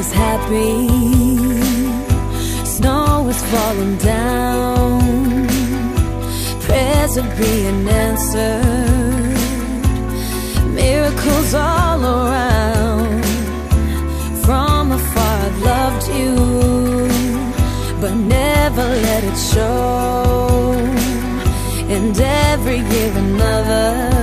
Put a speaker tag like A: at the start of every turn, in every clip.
A: Is happy. Snow is falling down. Prayers are being answered. Miracles all around. From afar, I loved you, but never let it show. And every year another.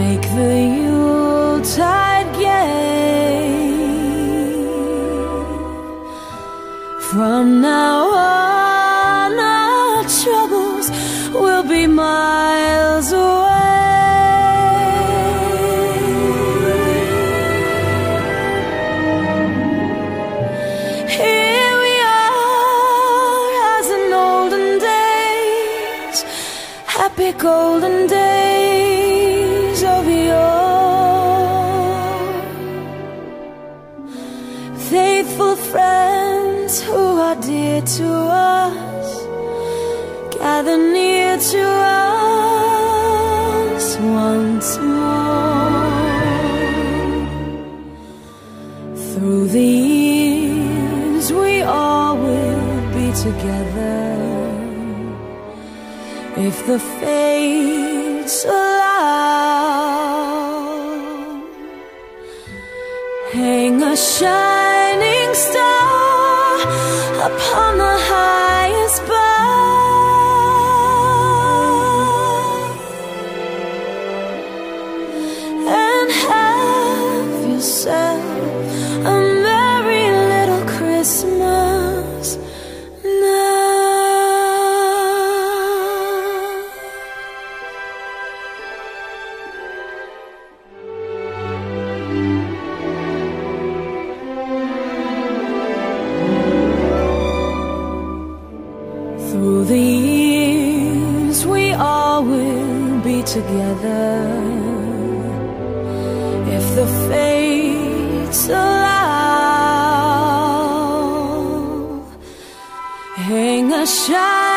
A: make the Yuletide gay. From now on, our troubles will be mine. the fates allow. Hang a shining star upon the high. The years, we all will be together. If the fates allow, hang a shadow.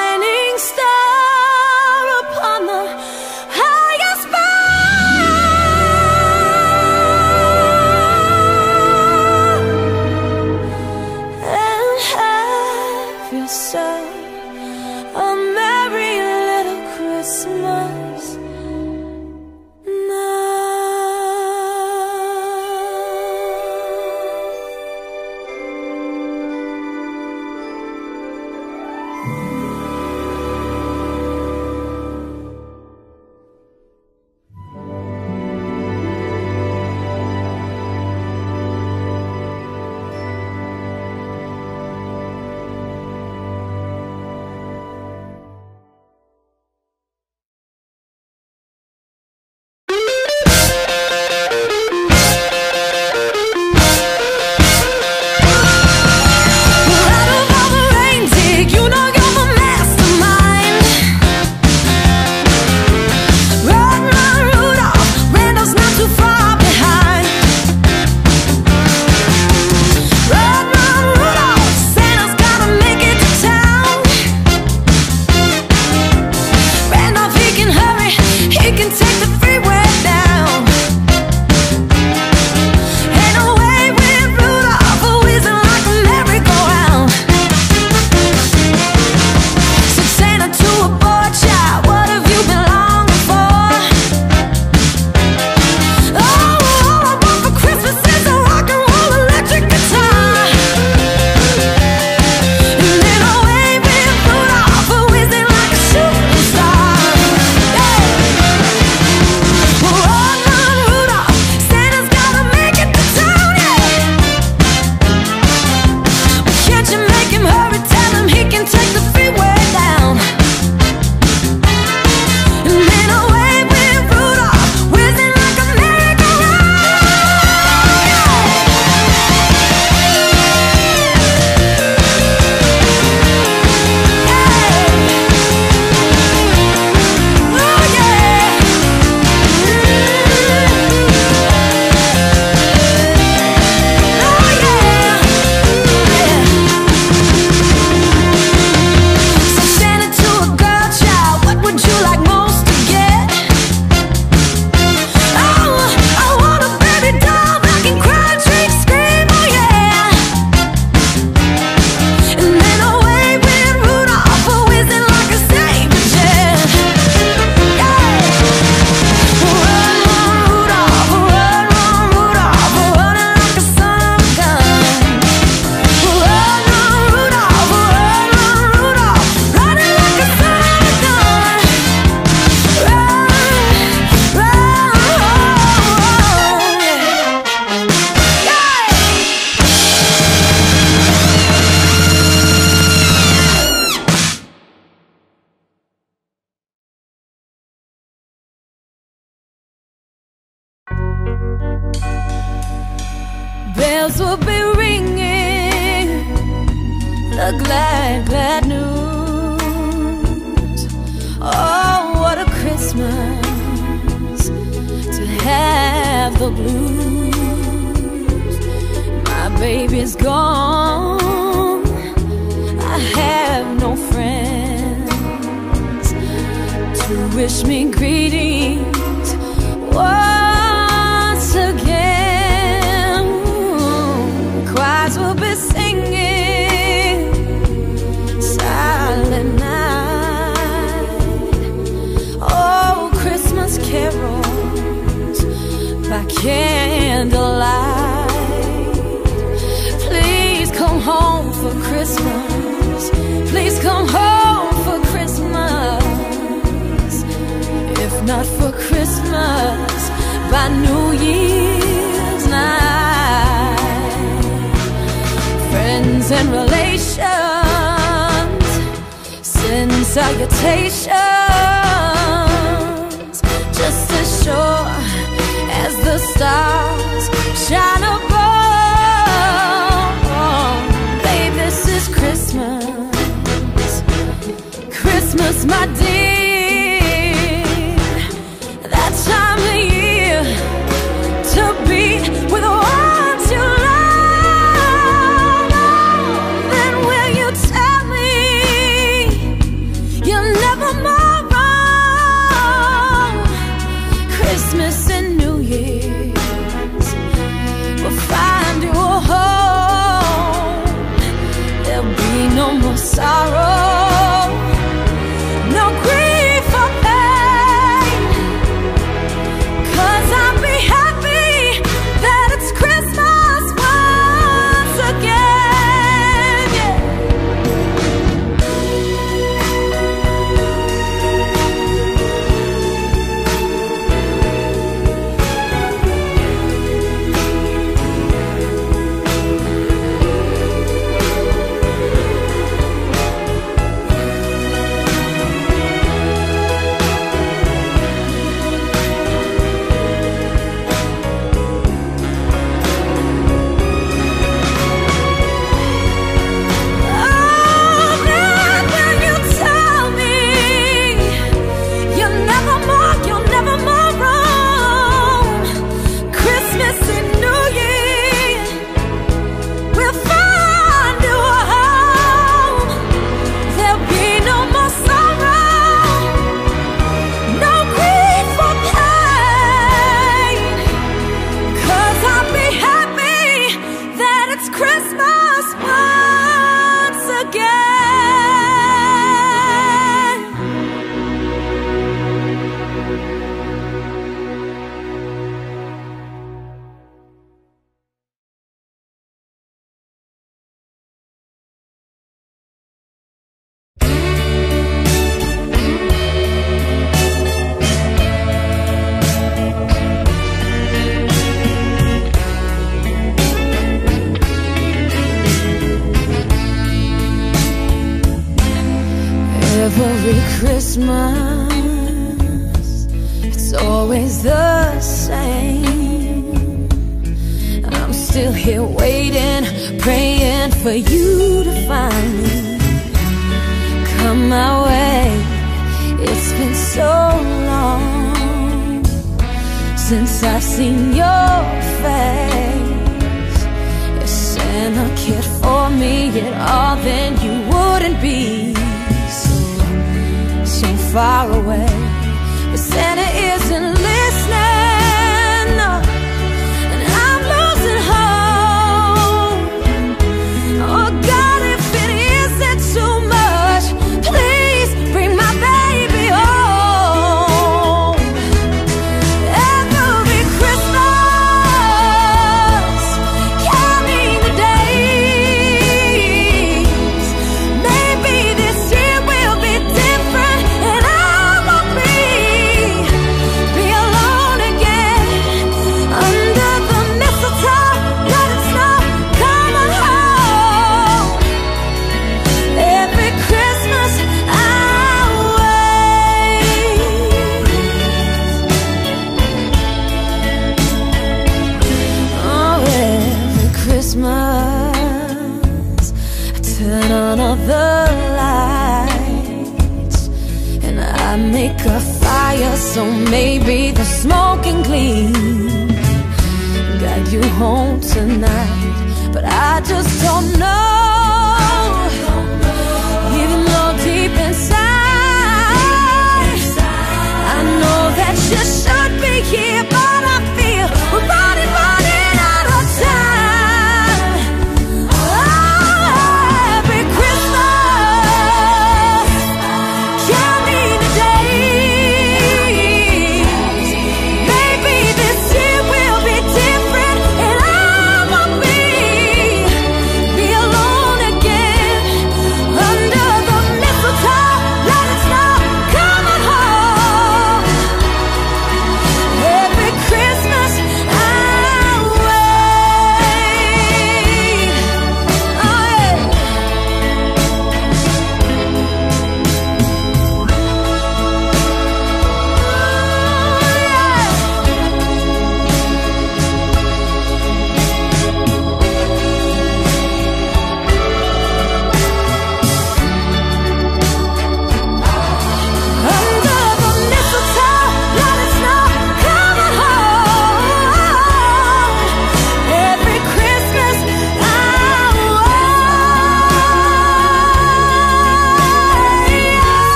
A: My dear.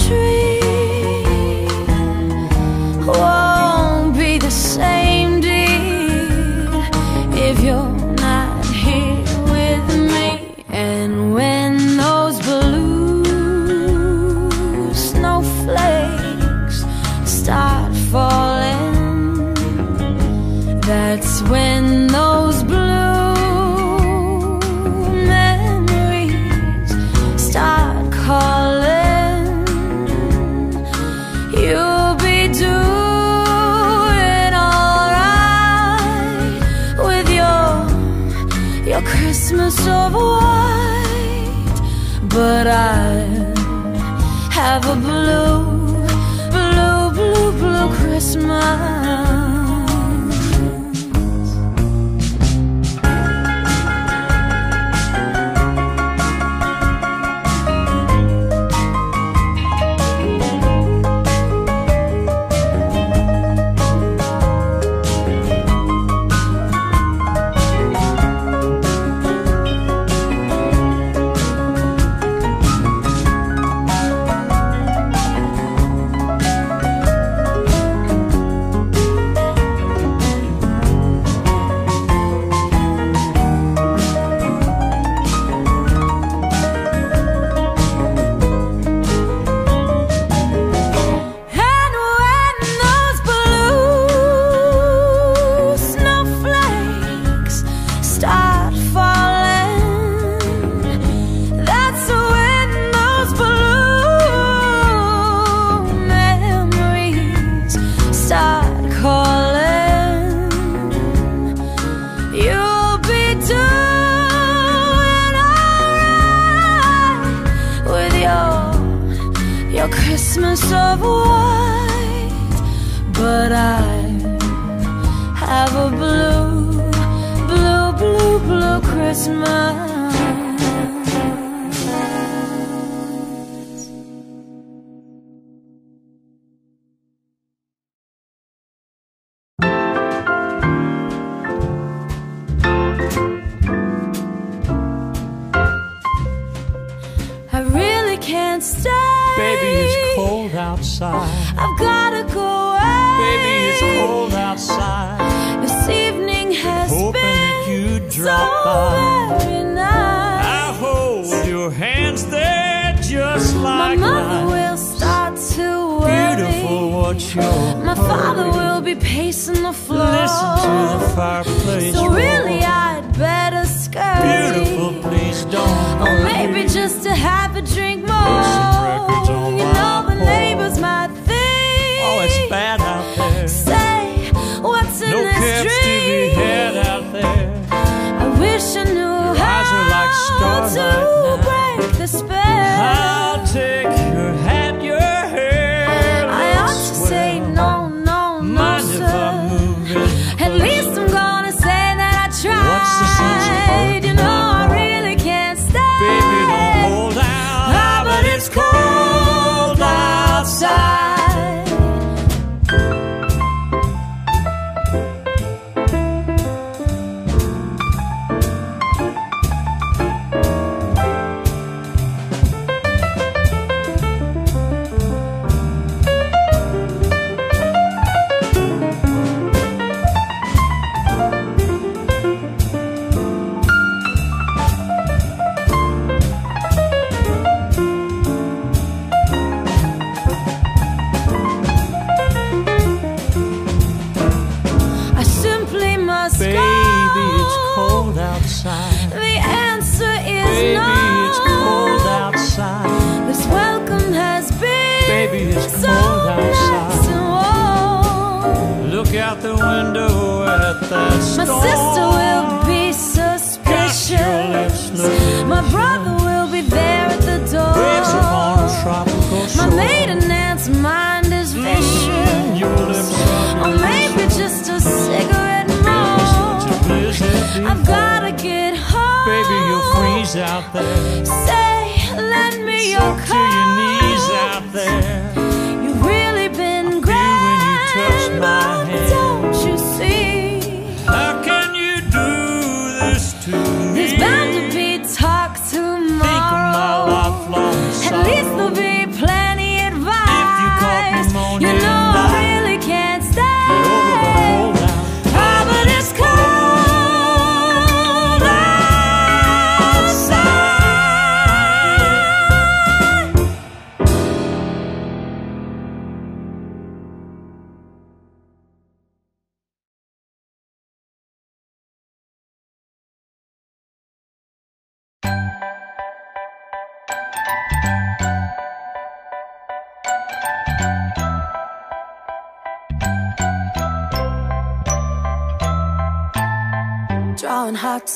A: Tree won't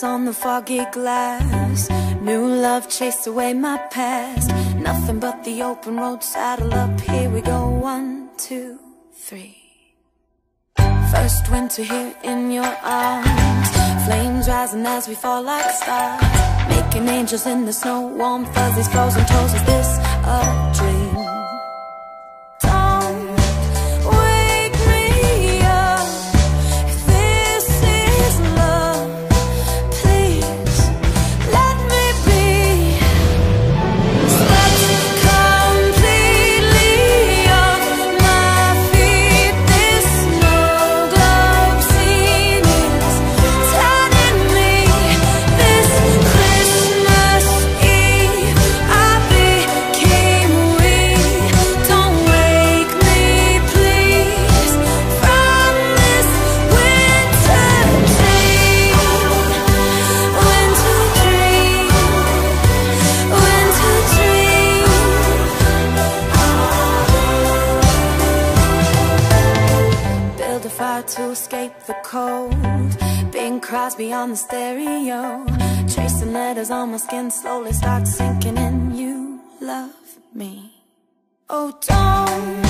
B: On
A: the foggy glass. New love chased away my past. Nothing but the open road saddle up. Here we go, one, two, three. First winter here in your arms. Flames rising as we fall like stars. Making angels in the snow. Warm fuzzies, frozen toes. Is this a dream? My skin slowly starts sinking in. You love me. Oh, don't.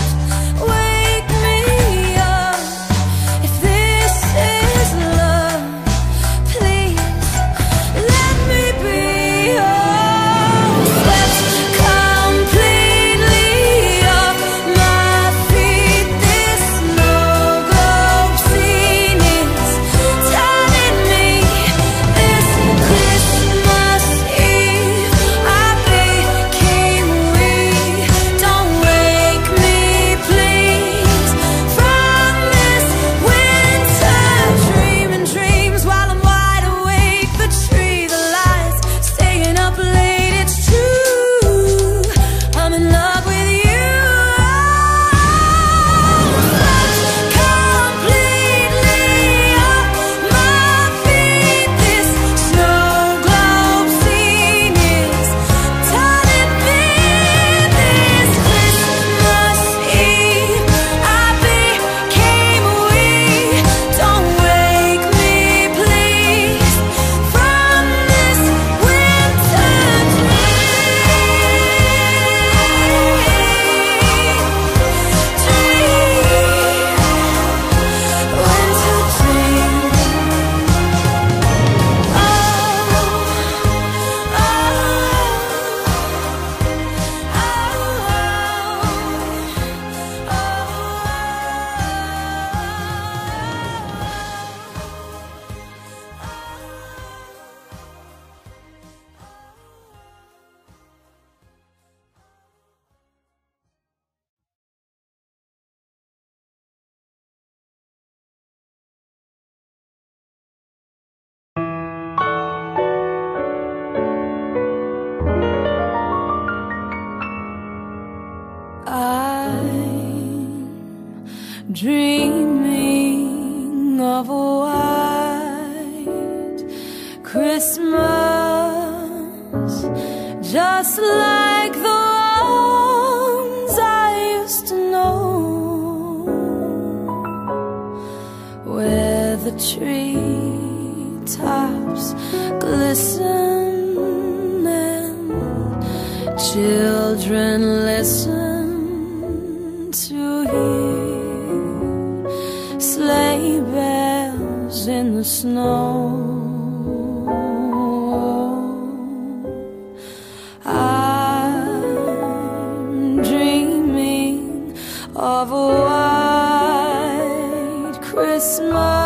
A: Christmas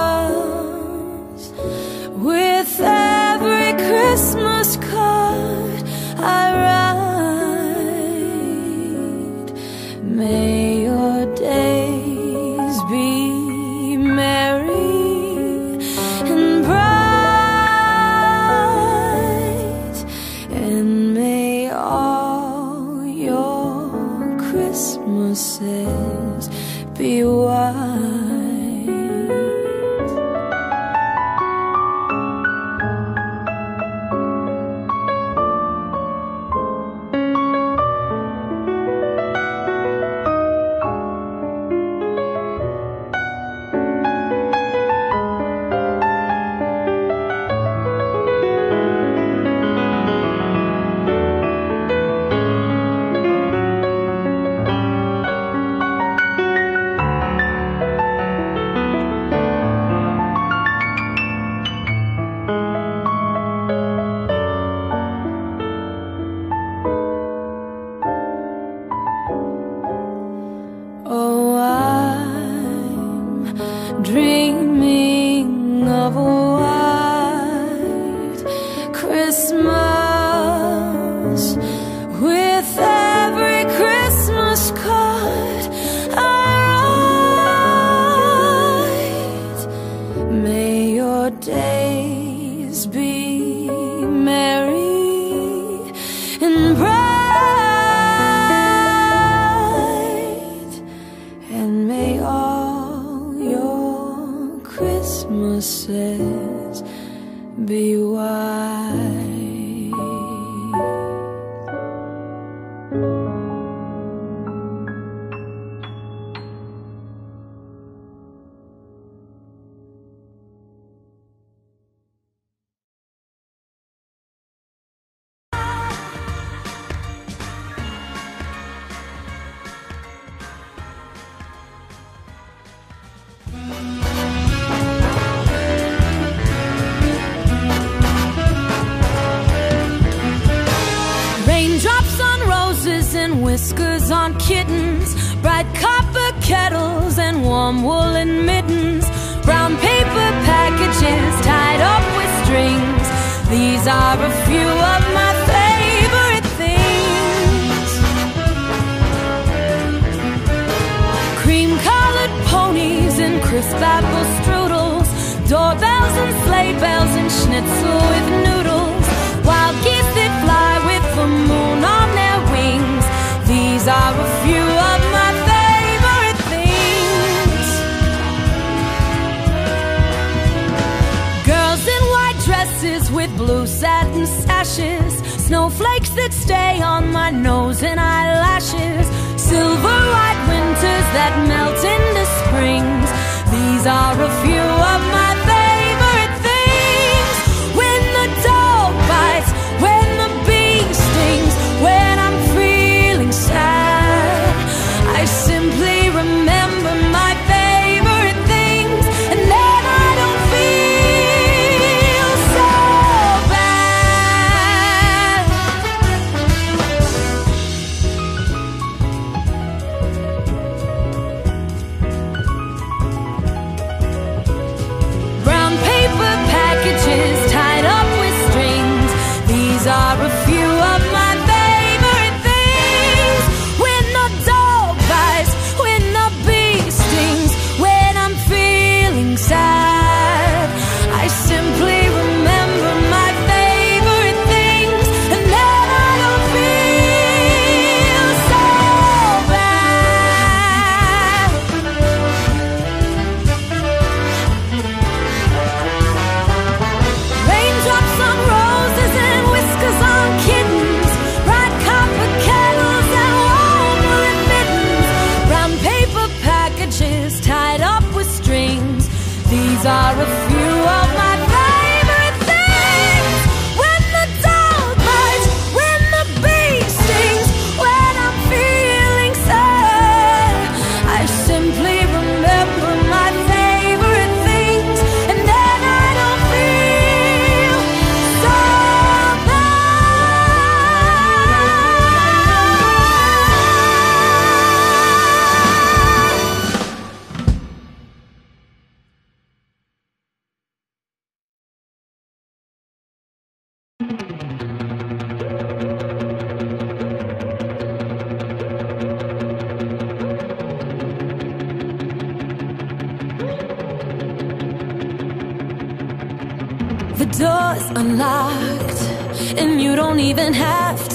A: are a few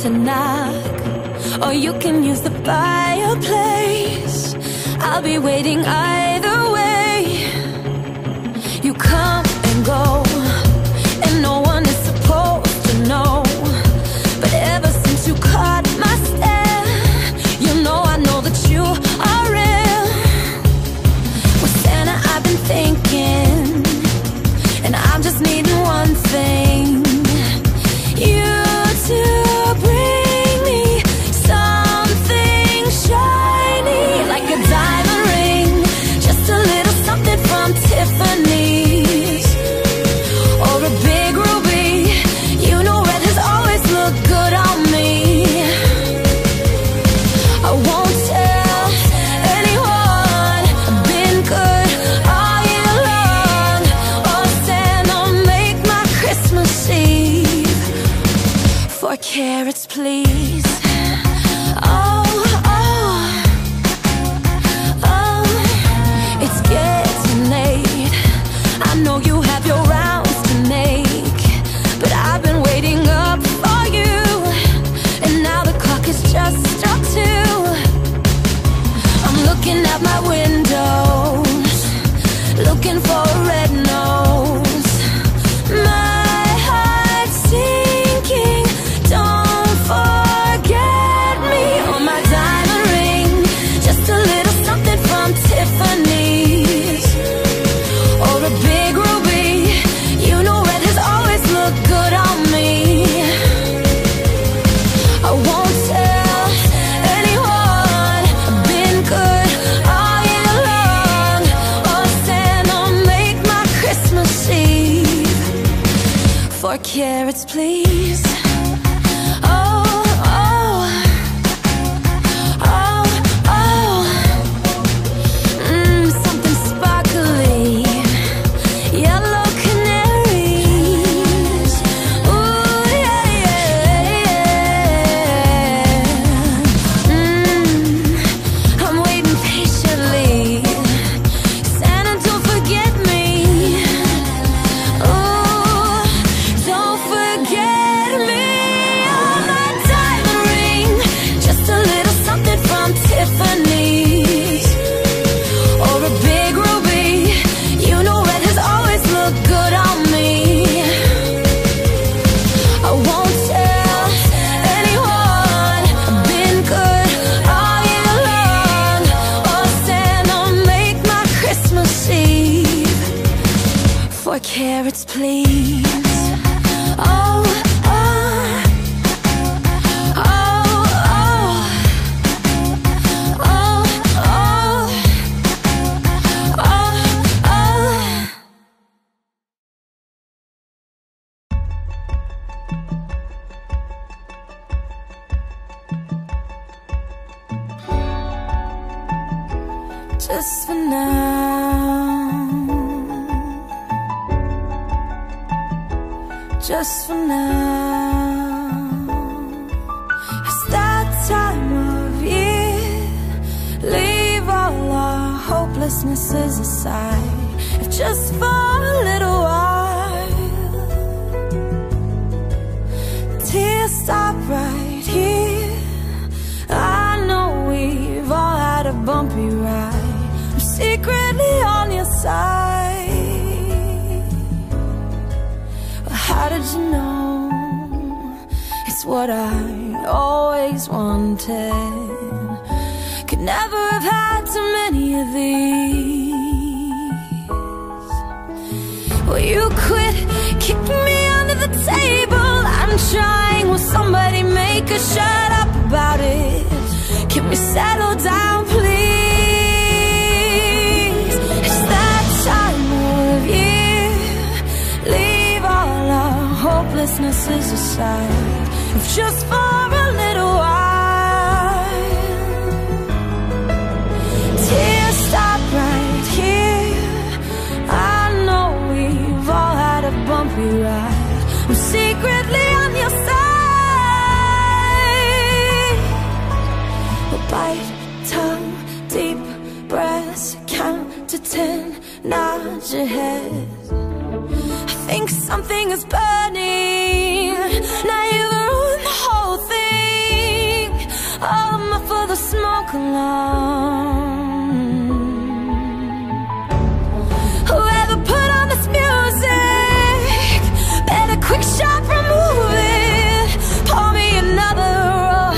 A: to knock, or you can use the fireplace. I'll be waiting. I carrots, please. Oh. Hopelessnesses aside, if just for a little while. Tears stop right here. I know we've all had a bumpy ride. I'm secretly on your side. A bite, tongue, deep breaths, count to ten, nod your head. I think something is burning. Now you ruined the whole thing. I'll muffle the smoke alarm. Whoever put on this music, better quick shot remove it. Pour me another. roll.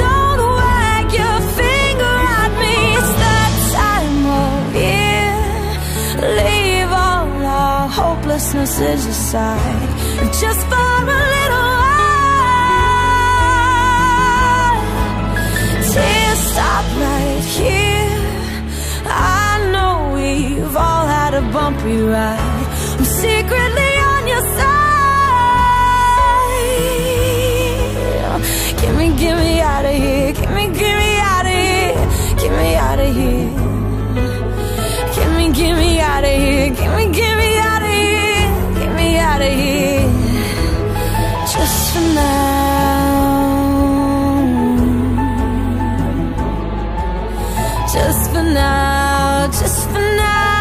A: Don't wag your finger at me. It's that time of year. Leave all our hopelessnesses aside, just for bumpy ride. I'm secretly on your side. Get me, get me out of here. Get me, get me out of here. Get me out of here. Get me, get me out of here. Get me, get me out of here. Get me out of here. Just for now. Just for now. Just for now.